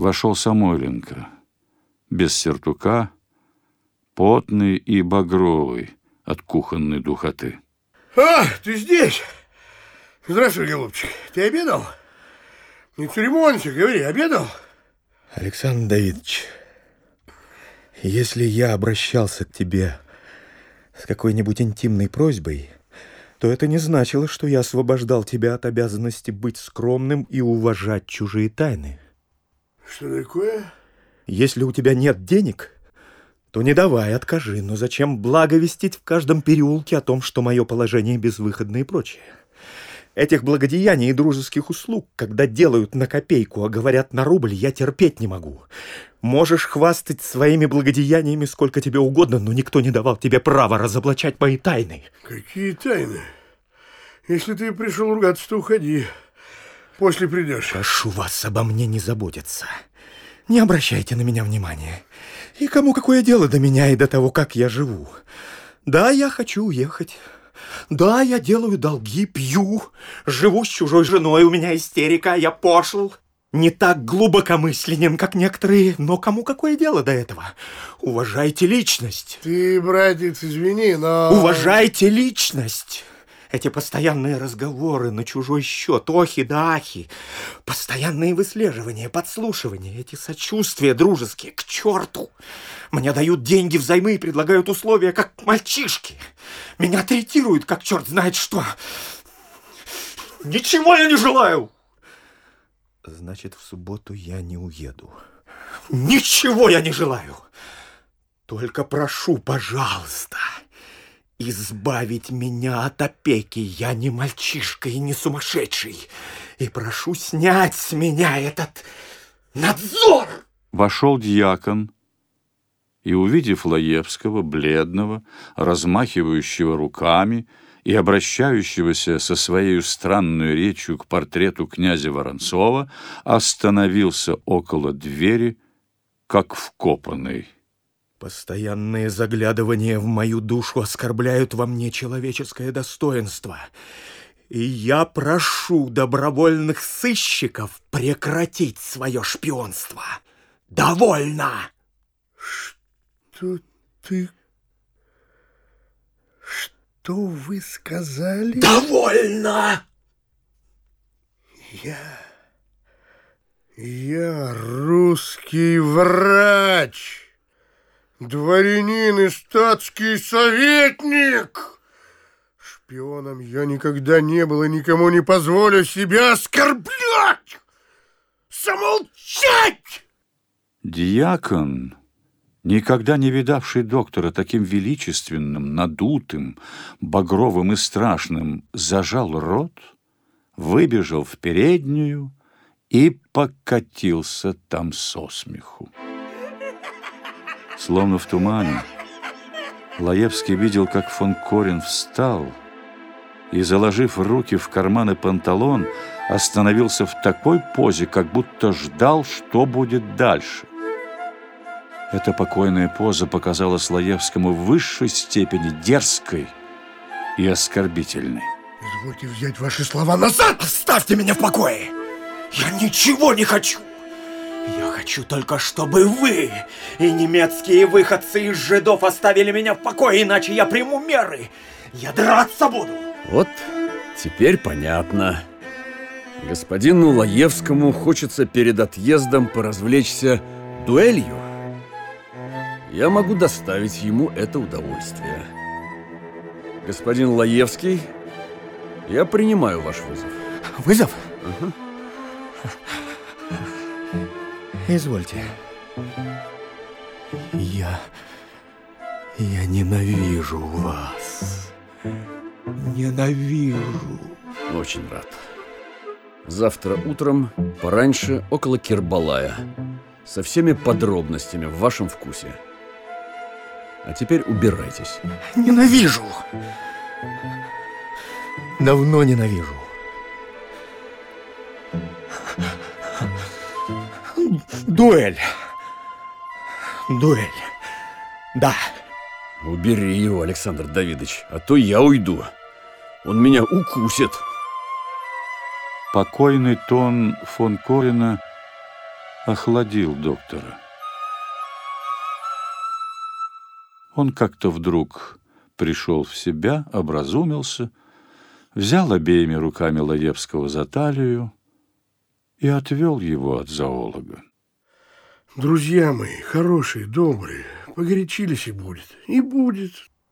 вошел Самойленко, без сертука, потный и багровый от кухонной духоты. А, ты здесь? Здравствуй, голубчик. Ты обедал? Не церемонься, говори, обедал? Александр Давидович, если я обращался к тебе с какой-нибудь интимной просьбой, то это не значило, что я освобождал тебя от обязанности быть скромным и уважать чужие тайны. Что такое? Если у тебя нет денег, то не давай, откажи. Но зачем благовестить в каждом переулке о том, что мое положение безвыходное и прочее? Этих благодеяний и дружеских услуг, когда делают на копейку, а говорят на рубль, я терпеть не могу. Можешь хвастать своими благодеяниями сколько тебе угодно, но никто не давал тебе права разоблачать мои тайны. Какие тайны? Если ты пришел ругаться, то уходи. После придешь. Прошу вас обо мне не заботиться. Не обращайте на меня внимания. И кому какое дело до меня и до того, как я живу? Да, я хочу уехать. Да, я делаю долги, пью, живу с чужой женой, у меня истерика, я пошел. Не так глубокомысленен, как некоторые, но кому какое дело до этого? Уважайте личность. Ты, братец, извини, но... Уважайте личность. Эти постоянные разговоры на чужой счет, охи да ахи, постоянные выслеживания, подслушивания, эти сочувствия дружеские, к черту. Мне дают деньги взаймы и предлагают условия, как мальчишки. Меня третируют, как черт знает что. Ничего я не желаю. Значит, в субботу я не уеду. Ничего я не желаю. Только прошу, пожалуйста, избавить меня от опеки. Я не мальчишка и не сумасшедший. И прошу снять с меня этот надзор. Вошел дьякон и, увидев Лаевского, бледного, размахивающего руками и обращающегося со своей странной речью к портрету князя Воронцова, остановился около двери, как вкопанный. Постоянные заглядывания в мою душу оскорбляют во мне человеческое достоинство. И я прошу добровольных сыщиков прекратить свое шпионство. Довольно! Что ты... Что вы сказали? Довольно! Я... Я русский врач! Дворянин и статский советник! Шпионом я никогда не был и никому не позволю себя оскорблять! Замолчать! Диакон, никогда не видавший доктора таким величественным, надутым, багровым и страшным, зажал рот, выбежал в переднюю и покатился там со смеху. Словно в тумане, Лаевский видел, как фон Корин встал и, заложив руки в карманы панталон, остановился в такой позе, как будто ждал, что будет дальше. Эта покойная поза показалась Лаевскому в высшей степени дерзкой и оскорбительной. Извольте взять ваши слова назад! Оставьте меня в покое! Я ничего не хочу! Хочу только, чтобы вы и немецкие выходцы из жидов оставили меня в покое, иначе я приму меры. Я драться буду. Вот теперь понятно. Господину Лаевскому хочется перед отъездом поразвлечься дуэлью. Я могу доставить ему это удовольствие. Господин Лаевский, я принимаю ваш вызов. Вызов? Угу. Извольте. Я... Я ненавижу вас. Ненавижу. Очень рад. Завтра утром, пораньше, около Кирбалая. Со всеми подробностями в вашем вкусе. А теперь убирайтесь. Ненавижу. Давно ненавижу. Дуэль. Дуэль. Да. Убери его, Александр Давидович, а то я уйду. Он меня укусит. Покойный тон фон Корина охладил доктора. Он как-то вдруг пришел в себя, образумился, взял обеими руками Лаевского за талию и отвел его от зоолога. Друзья мои, хорошие, добрые, погорячились и будет. И будет.